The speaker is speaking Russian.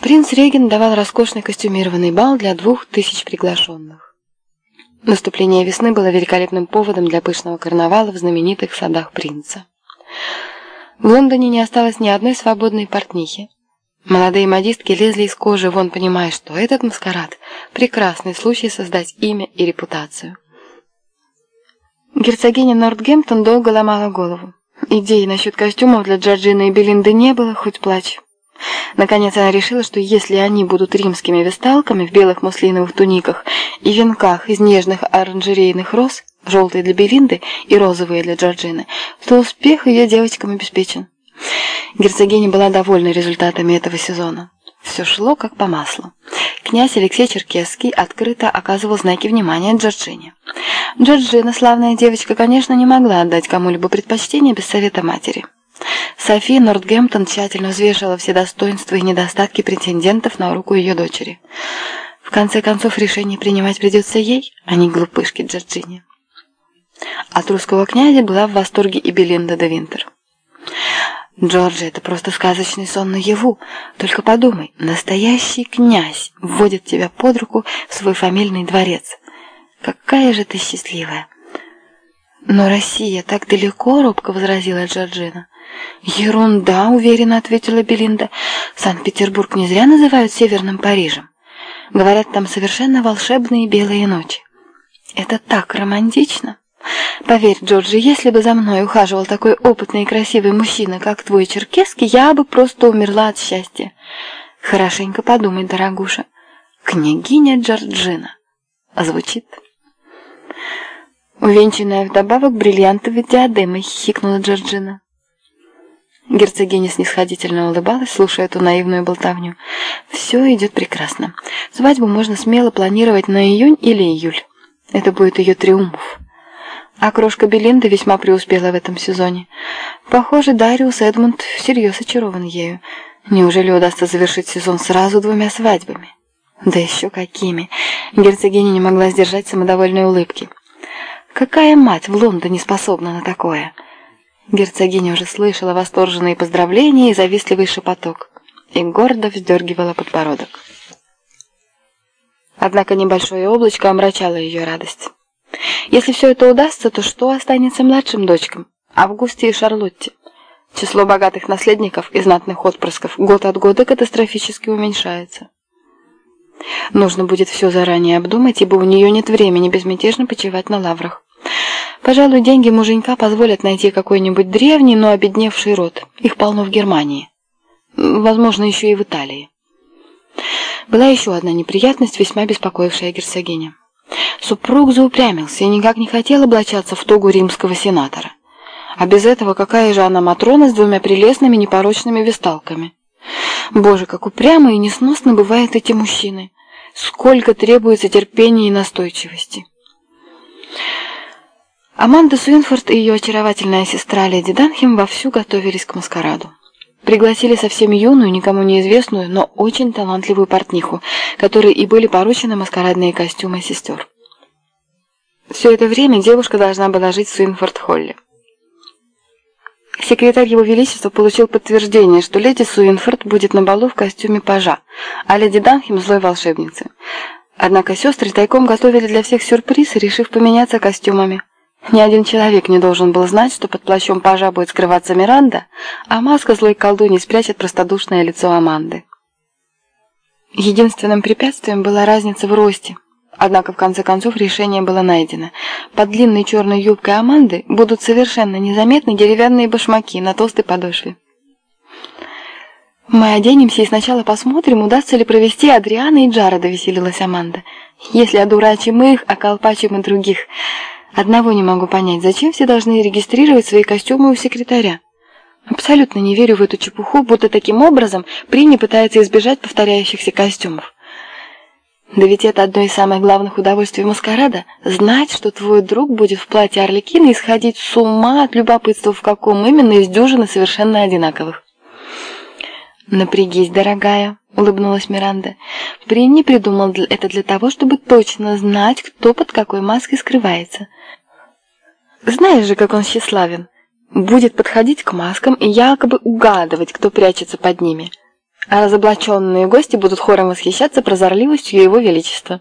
Принц Реген давал роскошный костюмированный бал для двух тысяч приглашенных. Наступление весны было великолепным поводом для пышного карнавала в знаменитых садах принца. В Лондоне не осталось ни одной свободной портнихи. Молодые модистки лезли из кожи вон, понимая, что этот маскарад – прекрасный случай создать имя и репутацию. Герцогиня Нортгемптон долго ломала голову. Идеи насчет костюмов для Джорджины и Белинды не было, хоть плачь. Наконец она решила, что если они будут римскими весталками в белых муслиновых туниках и венках из нежных оранжерейных роз, желтые для Белинды и розовые для Джорджины, то успех ее девочкам обеспечен. Герцогиня была довольна результатами этого сезона. Все шло как по маслу. Князь Алексей Черкесский открыто оказывал знаки внимания Джорджине. Джорджина, славная девочка, конечно, не могла отдать кому-либо предпочтение без совета матери. София Нортгемптон тщательно взвешивала все достоинства и недостатки претендентов на руку ее дочери. В конце концов, решение принимать придется ей, а не глупышке Джорджине. От русского князя была в восторге и Белинда де Винтер. Джорджи, это просто сказочный сон наяву. Только подумай, настоящий князь вводит тебя под руку в свой фамильный дворец. Какая же ты счастливая. Но Россия так далеко, робко возразила Джорджина. Ерунда, уверенно ответила Белинда. Санкт-Петербург не зря называют Северным Парижем. Говорят, там совершенно волшебные белые ночи. Это так романтично. Поверь, Джорджи, если бы за мной ухаживал такой опытный и красивый мужчина, как твой черкесский, я бы просто умерла от счастья. Хорошенько подумай, дорогуша. Княгиня Джорджина. Звучит. Увенчанная вдобавок бриллиантовой диадемой, хихикнула Джорджина. Герцогиня снисходительно улыбалась, слушая эту наивную болтовню. «Все идет прекрасно. Свадьбу можно смело планировать на июнь или июль. Это будет ее триумф. А крошка Белинда весьма преуспела в этом сезоне. Похоже, Дариус Эдмунд всерьез очарован ею. Неужели удастся завершить сезон сразу двумя свадьбами? Да еще какими! Герцогиня не могла сдержать самодовольной улыбки. Какая мать в Лондоне способна на такое? Герцогиня уже слышала восторженные поздравления и завистливый шепоток, и гордо вздергивала подбородок. Однако небольшое облачко омрачало ее радость. Если все это удастся, то что останется младшим дочкам, Августе и Шарлотте? Число богатых наследников и знатных отпрысков год от года катастрофически уменьшается. Нужно будет все заранее обдумать, ибо у нее нет времени безмятежно почивать на лаврах. Пожалуй, деньги муженька позволят найти какой-нибудь древний, но обедневший род. Их полно в Германии. Возможно, еще и в Италии. Была еще одна неприятность, весьма беспокоившая герцогиня. Супруг заупрямился и никак не хотел облачаться в тогу римского сенатора. А без этого какая же она Матрона с двумя прелестными непорочными весталками? Боже, как упрямо и несносно бывают эти мужчины! Сколько требуется терпения и настойчивости! Аманда Суинфорд и ее очаровательная сестра Леди Данхем вовсю готовились к маскараду. Пригласили совсем юную, никому неизвестную, но очень талантливую портниху, которой и были поручены маскарадные костюмы сестер. Все это время девушка должна была жить в Суинфорд-Холле. Секретарь Его Величества получил подтверждение, что леди Суинфорд будет на балу в костюме пажа, а леди Данхем – злой волшебницы. Однако сестры тайком готовили для всех сюрприз, решив поменяться костюмами. Ни один человек не должен был знать, что под плащом пажа будет скрываться Миранда, а маска злой колдуньи спрячет простодушное лицо Аманды. Единственным препятствием была разница в росте – Однако в конце концов решение было найдено. Под длинной черной юбкой Аманды будут совершенно незаметны деревянные башмаки на толстой подошве. «Мы оденемся и сначала посмотрим, удастся ли провести Адриана и Джареда», — веселилась Аманда. «Если одурачим их, околпачим и других. Одного не могу понять, зачем все должны регистрировать свои костюмы у секретаря? Абсолютно не верю в эту чепуху, будто таким образом Прини пытается избежать повторяющихся костюмов. Да ведь это одно из самых главных удовольствий маскарада – знать, что твой друг будет в платье Орликина и сходить с ума от любопытства, в каком именно из дюжины совершенно одинаковых. «Напрягись, дорогая», — улыбнулась Миранда. «Принни придумал это для того, чтобы точно знать, кто под какой маской скрывается. Знаешь же, как он тщеславен. Будет подходить к маскам и якобы угадывать, кто прячется под ними. а разоблаченные гости будут хором восхищаться прозорливостью его величества.